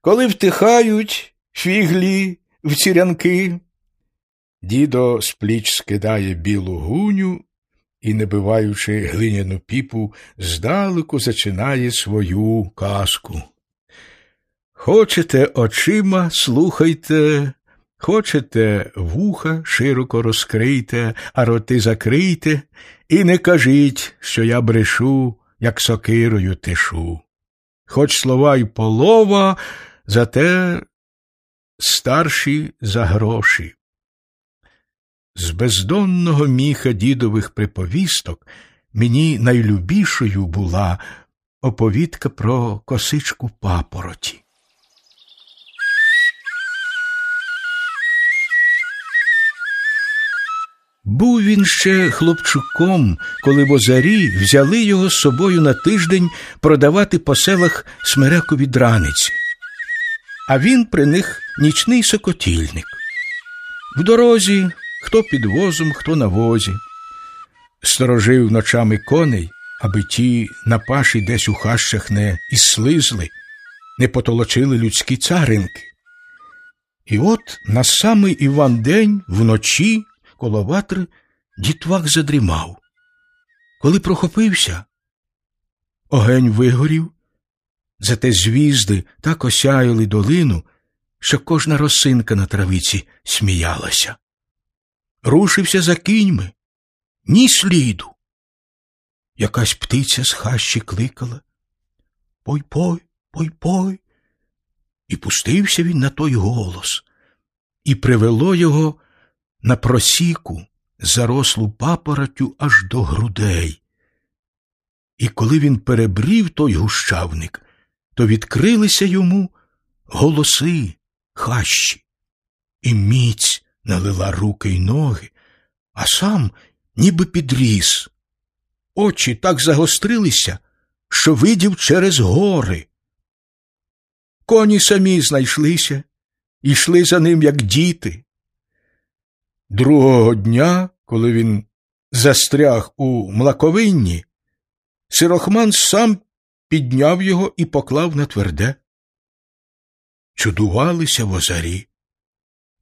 коли втихають фіглі в цірянки. Дідо з пліч скидає білу гуню і, не биваючи глиняну піпу, здалеку зачинає свою казку. Хочете очима, слухайте, хочете вуха широко розкрийте, а роти закрийте, і не кажіть, що я брешу, як сокирою тишу. Хоч слова й полова, зате старші за гроші. З бездонного міха дідових приповісток мені найлюбішою була оповідка про косичку папороті. Був він ще хлопчуком, коли в озарі взяли його з собою на тиждень продавати по селах смерекові драниці, а він при них нічний сокотільник. В дорозі хто під возом, хто на возі. Сторожив ночами коней, аби ті на паші десь у хащах не іслизли, не потолочили людські царинки. І от на самий Іван день вночі коло ватри дітвак задрімав. Коли прохопився, огень вигорів, зате звізди так осяяли долину, що кожна росинка на травиці сміялася. Рушився за кіньми, ні сліду. Якась птиця з хащі кликала Пой-пой, пой-пой. І пустився він на той голос, і привело його на просіку, зарослу папоротю аж до грудей. І коли він перебрів той гущавник, то відкрилися йому голоси хащі, і міць налила руки й ноги, а сам ніби підріс. Очі так загострилися, що видів через гори. Коні самі знайшлися йшли за ним, як діти. Другого дня, коли він застряг у млаковинні, сирохман сам підняв його і поклав на тверде. Чудувалися в озарі.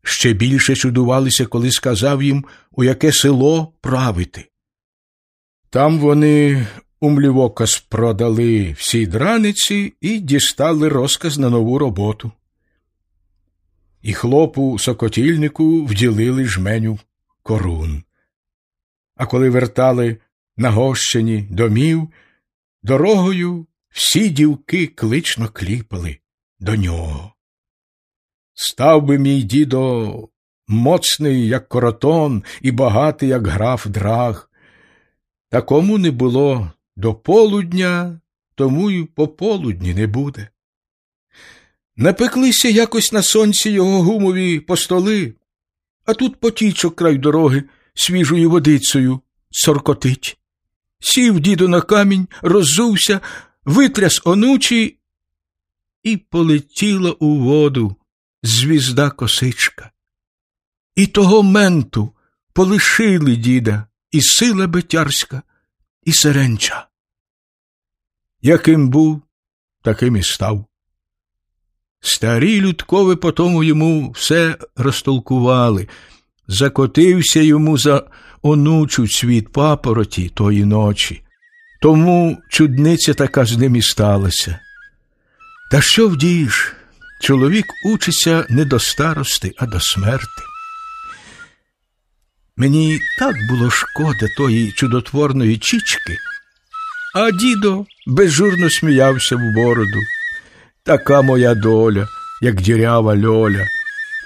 Ще більше чудувалися, коли сказав їм, у яке село правити. Там вони умлівоказ продали всі драниці і дістали розказ на нову роботу і хлопу сокотільнику вділили жменю корун. А коли вертали на гощині домів, дорогою всі дівки клично кліпали до нього. Став би мій дідо моцний, як коротон, і багатий, як граф драг. Такому не було до полудня, тому й по полудні не буде. Напеклися якось на сонці його гумові постоли, а тут потічок край дороги свіжою водицею соркотить. Сів діду на камінь, роззувся, витряс онучі, і полетіла у воду звізда косичка. І того менту полишили діда і сила бетярська, і сиренча. Яким був, таким і став. Старі людкови потому йому все розтолкували, закотився йому за онучу цвіт папороті тої ночі. Тому чудниця така з ним і сталася. Та що вдієш? Чоловік учиться не до старости, а до смерти. Мені так було шкода тої чудотворної чічки, а дідо безжурно сміявся в бороду. Така моя доля, як дірява льоля.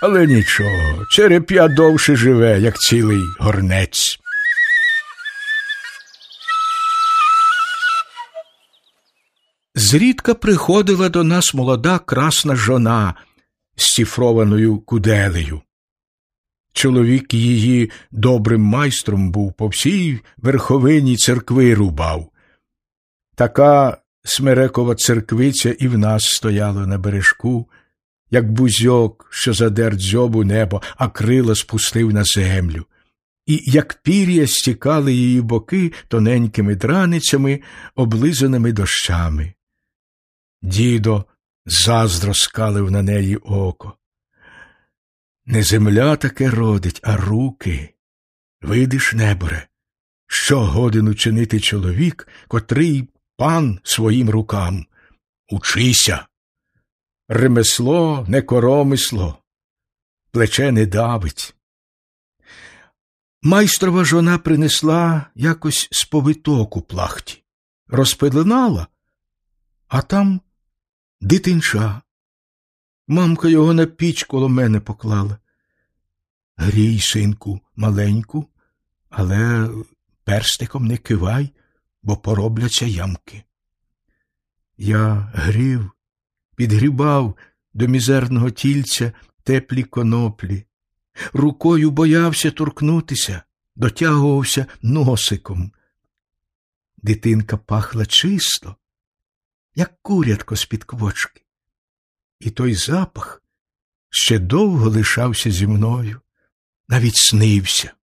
Але нічого, череп'я довше живе, як цілий горнець. Зрідка приходила до нас молода красна жона з цифрованою куделею. Чоловік її добрим майстром був по всій верховині церкви рубав. Така Смерекова церквиця і в нас стояла на бережку, як бузьок, що задер дзьобу небо, а крила спустив на землю, і як пір'я стікали її боки тоненькими драницями, облизаними дощами. Дідо заздро скалив на неї око. Не земля таке родить, а руки. Видиш, неборе, що годин учинити чоловік, котрий пан своїм рукам. Учися. Ремесло не коромисло, плече не давить. Майстрова жона принесла якось сповиток у плахті, розпеленала, а там дитинча. Мамка його на піч коло мене поклала. Грій, синку, маленьку, але перстиком не кивай, бо поробляться ямки. Я грів, підгрібав до мізерного тільця теплі коноплі, рукою боявся торкнутися, дотягувався носиком. Дитинка пахла чисто, як курятко з-під квочки. І той запах ще довго лишався зі мною, навіть снився.